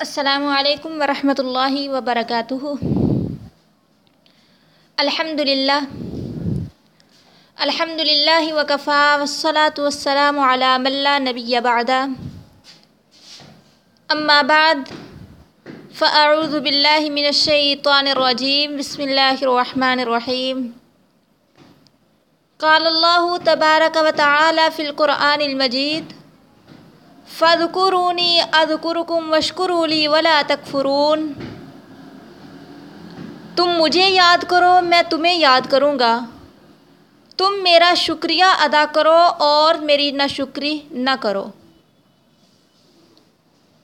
السلام علیکم ورحمۃ اللہ وبرکاتہ۔ الحمد للہ الحمد للہ وکفا والصلاة والسلام علی من لا نبی بعد۔ اما بعد، فاعوذ باللہ من الشیطان الرجیم۔ بسم اللہ الرحمن الرحیم۔ قال اللہ تبارک و تعالی فی القرآن المجید فَذْكُرُونِي أَذْكُرُكُمْ وَاشْكُرُوا لِي وَلَا تَكْفُرُونَ تم مجھے یاد کرو، میں تمہیں یاد کروں گا تم میرا شکریہ ادا کرو اور میری ناشکری نہ کرو۔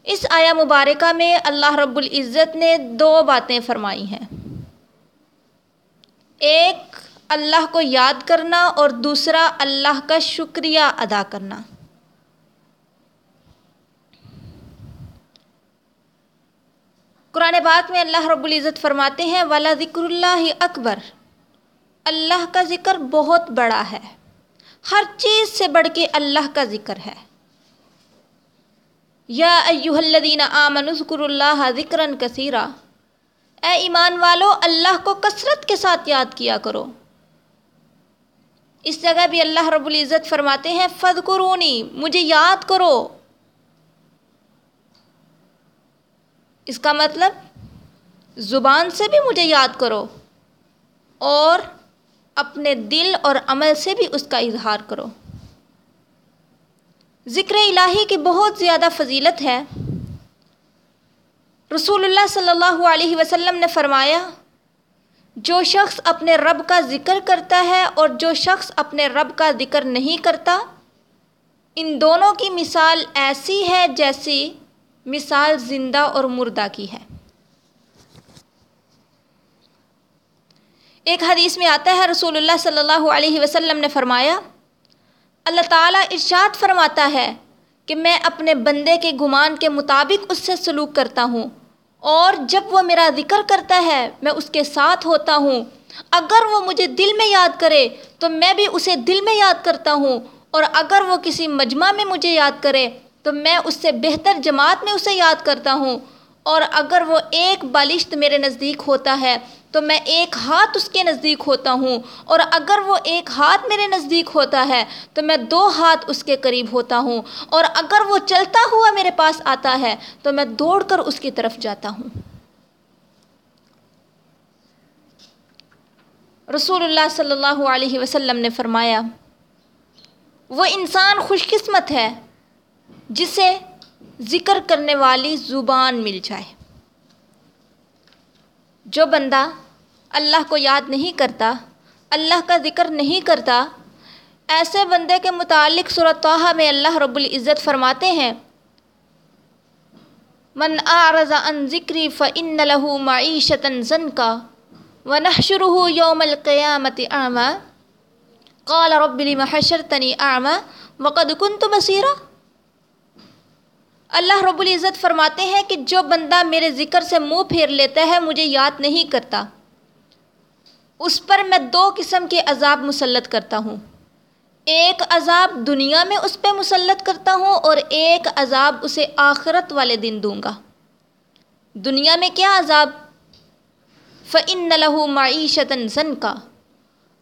اس آیا مبارکہ میں اللہ رب العزت نے دو باتیں فرمائی ہیں۔ ایک، اللہ کو یاد کرنا اور دوسرا، اللہ کا شکریہ ادا کرنا۔ قرآن پاک میں اللہ رب العزت فرماتے ہیں والا ذکر اللہ اکبر اللہ کا ذکر بہت بڑا ہے۔ ہر چیز سے بڑھ کے اللہ کا ذکر ہے۔ یا ایوہ الذین آمنوا ذکر اللہ ذکرا کثیرا۔ اے ایمان والو، اللہ کو کثرت کے ساتھ یاد کیا کرو۔ اس جگہ بھی اللہ رب العزت فرماتے ہیں، فذکرونی، مجھے یاد کرو۔ اس کا مطلب زبان سے بھی مجھے یاد کرو اور اپنے دل اور عمل سے بھی اس کا اظہار کرو۔ ذکر الہی کی بہت زیادہ فضیلت ہے۔ رسول اللہ صلی اللہ علیہ وسلم نے فرمایا، جو شخص اپنے رب کا ذکر کرتا ہے اور جو شخص اپنے رب کا ذکر نہیں کرتا، ان دونوں کی مثال ایسی ہے جیسی مثال زندہ اور مردہ کی ہے۔ ایک حدیث میں آتا ہے، رسول اللہ صلی اللہ علیہ وسلم نے فرمایا، اللہ تعالیٰ ارشاد فرماتا ہے کہ میں اپنے بندے کے گمان کے مطابق اس سے سلوک کرتا ہوں، اور جب وہ میرا ذکر کرتا ہے، میں اس کے ساتھ ہوتا ہوں۔ اگر وہ مجھے دل میں یاد کرے، تو میں بھی اسے دل میں یاد کرتا ہوں، اور اگر وہ کسی مجمع میں مجھے یاد کرے تو میں اس سے بہتر جماعت میں اسے یاد کرتا ہوں۔ اور اگر وہ ایک بالشت میرے نزدیک ہوتا ہے، تو میں ایک ہاتھ اس کے نزدیک ہوتا ہوں۔ اور اگر وہ ایک ہاتھ میرے نزدیک ہوتا ہے، تو میں دو ہاتھ اس کے قریب ہوتا ہوں۔ اور اگر وہ چلتا ہوا میرے پاس آتا ہے، تو میں دوڑ کر اس کی طرف جاتا ہوں۔ رسول اللہ صلی اللہ علیہ وسلم نے فرمایا، وہ انسان خوش قسمت ہے۔ جسے ذکر کرنے والی زبان مل جائے۔ جو بندہ اللہ کو یاد نہیں کرتا، اللہ کا ذکر نہیں کرتا، ایسے بندے کے متعلق صورتحہ میں اللہ رب العزت فرماتے ہیں، من اعرض عن ذکری فإن له معیشتا زنکا ونحشره یوم القیامت اعما قال رب لم حشرتنی اعما وقد كنت بصیرا؟ اللہ رب العزت فرماتے ہیں کہ جو بندہ میرے ذکر سے منہ پھیر لیتا ہے، مجھے یاد نہیں کرتا۔ اس پر میں دو قسم کے عذاب مسلط کرتا ہوں۔ ایک عذاب دنیا میں اس پہ مسلط کرتا ہوں اور ایک عذاب اسے آخرت والے دن دوں گا۔ دنیا میں کیا عذاب؟ فعن لہو معیشت زن کا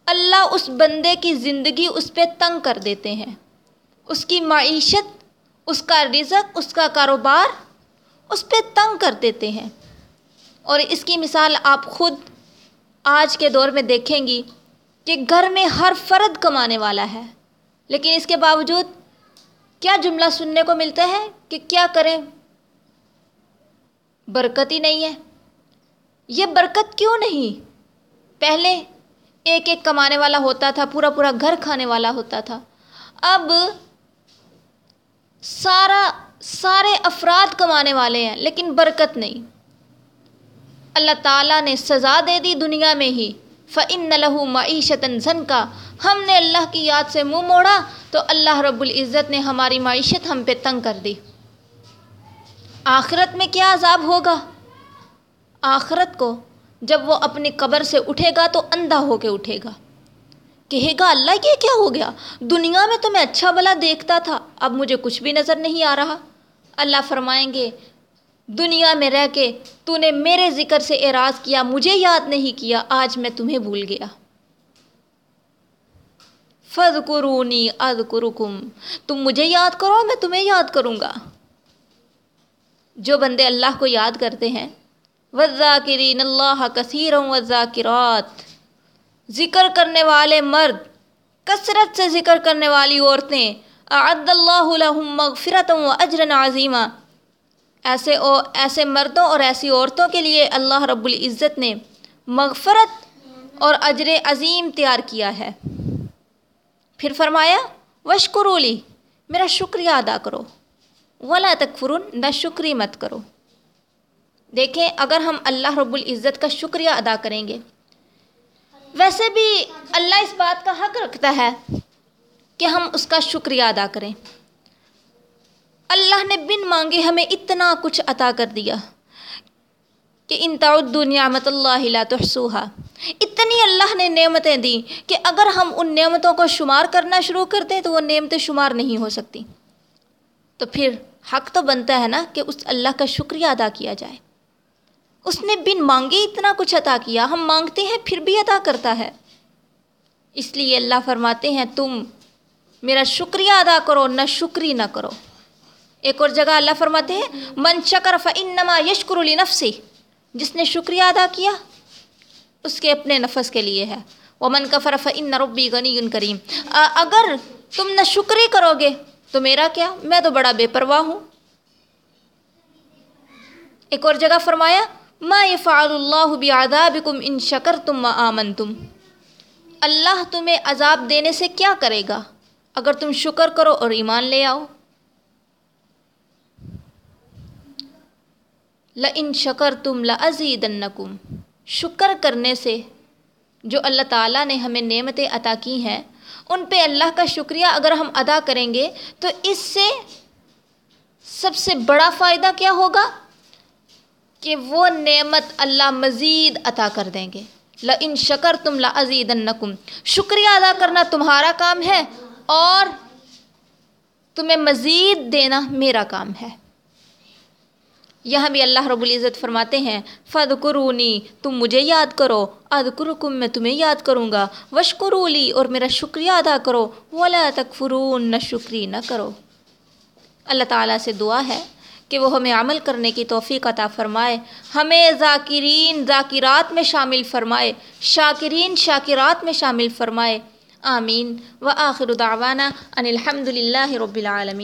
اللہ اس بندے کی زندگی اس پہ تنگ کر دیتے ہیں۔ اس کی معیشت اس کا رزق، اس کا کاروبار اس پہ تنگ کر دیتے ہیں۔ اور اس کی مثال آپ خود آج کے دور میں دیکھیں گی کہ گھر میں ہر فرد کمانے والا ہے۔ لیکن اس کے باوجود کیا جملہ سننے کو ملتا ہے کہ کیا کریں؟ برکت ہی نہیں ہے۔ یہ برکت کیوں نہیں؟ پہلے ایک ایک کمانے والا ہوتا تھا، پورا پورا گھر کھانے والا ہوتا تھا۔ اب سارا سارے افراد کمانے والے ہیں، لیکن برکت نہیں۔ اللہ تعالیٰ نے سزا دے دی دنیا میں ہی۔ فعن لہو معیشت زن کا ہم نے اللہ کی یاد سے منہ موڑا، تو اللہ رب العزت نے ہماری معیشت ہم پہ تنگ کر دی۔ آخرت میں کیا عذاب ہوگا؟ آخرت کو جب وہ اپنی قبر سے اٹھے گا، تو اندھا ہو کے اٹھے گا۔ کہے گا، اللہ، یہ کیا ہو گیا؟ دنیا میں تو میں اچھا بلا دیکھتا تھا، اب مجھے کچھ بھی نظر نہیں آ رہا۔ اللہ فرمائیں گے، دنیا میں رہ کے تو نے میرے ذکر سے اعراض کیا، مجھے یاد نہیں کیا، آج میں تمہیں بھول گیا۔ فض قرونی اد تم مجھے یاد کرو، میں تمہیں یاد کروں گا۔ جو بندے اللہ کو یاد کرتے ہیں وزاکرین اللہ کثیر و ذاکرات ذکر کرنے والے مرد، کثرت سے ذکر کرنے والی عورتیں، اعد اللہ لہم مغفرت و اجر عظیمہ ایسے او، ایسے مردوں اور ایسی عورتوں کے لیے اللہ رب العزت نے مغفرت اور اجر عظیم تیار کیا ہے۔ پھر فرمایا وشکرولی میرا شکریہ ادا کرو۔ ولا تکفرن نہ شکری مت کرو۔ دیکھیں، اگر ہم اللہ رب العزت کا شکریہ ادا کریں گے ویسے بھی اللہ اس بات کا حق رکھتا ہے کہ ہم اس کا شکریہ ادا کریں۔ اللہ نے بن مانگے ہمیں اتنا کچھ عطا کر دیا کہ ان تعدوا نعمت اللہ لا تحصوها۔ اتنی اللہ نے نعمتیں دیں کہ اگر ہم ان نعمتوں کو شمار کرنا شروع کر دیں تو وہ نعمتیں شمار نہیں ہو سکتی۔ تو پھر حق تو بنتا ہے نا کہ اس اللہ کا شکریہ ادا کیا جائے۔ اس نے بن مانگے اتنا کچھ عطا کیا، ہم مانگتے ہیں پھر بھی عطا کرتا ہے۔ اس لیے اللہ فرماتے ہیں، تم میرا شکریہ ادا کرو، نہ شکری نہ کرو۔ ایک اور جگہ اللہ فرماتے ہیں، من شکر فنما یشکر علی نفسی جس نے شکریہ ادا کیا، اس کے اپنے نفس کے لیے ہے۔ وہ من کا فرف ان ربی غنی کریم۔ اگر تم نہ شکری کرو گے، تو میرا کیا؟ میں تو بڑا بے پرواہ ہوں۔ ایک اور جگہ فرمایا ما يفعل اللہ بعذابکم ان شکر تم آمن تم اللہ تمہیں عذاب دینے سے کیا کرے گا؟ اگر تم شکر کرو اور ایمان لے آؤ۔ لَإِن شکر تم لَأَزِيدَنَّكُمْ۔ شکر کرنے سے جو اللہ تعالیٰ نے ہمیں نعمتیں عطا کی ہیں، ان پہ اللہ کا شکریہ اگر ہم ادا کریں گے تو اس سے سب سے بڑا فائدہ کیا ہوگا؟ کہ وہ نعمت اللہ مزید عطا کر دیں گے۔ لَإِن شکر تم لَأَزِيدَنَّكُمْ شکریہ ادا کرنا تمہارا کام ہے اور تمہیں مزید دینا میرا کام ہے۔ یہاں بھی اللہ رب العزت فرماتے ہیں فد قرونی تم مجھے یاد کرو۔ اد میں تمہیں یاد کروں گا۔ وشکرولی اور میرا شکریہ ادا کرو۔ ولا تکفرون، نہ شکری نہ کرو۔ اللہ تعالیٰ سے دعا ہے۔ کہ وہ ہمیں عمل کرنے کی توفیق عطا فرمائے، ہمیں ذاکرین، ذاکرات میں شامل فرمائے، شاکرین، شاکرات میں شامل فرمائے۔ آمین۔ و آخر دعوانا ان الحمد للہ رب العالمین۔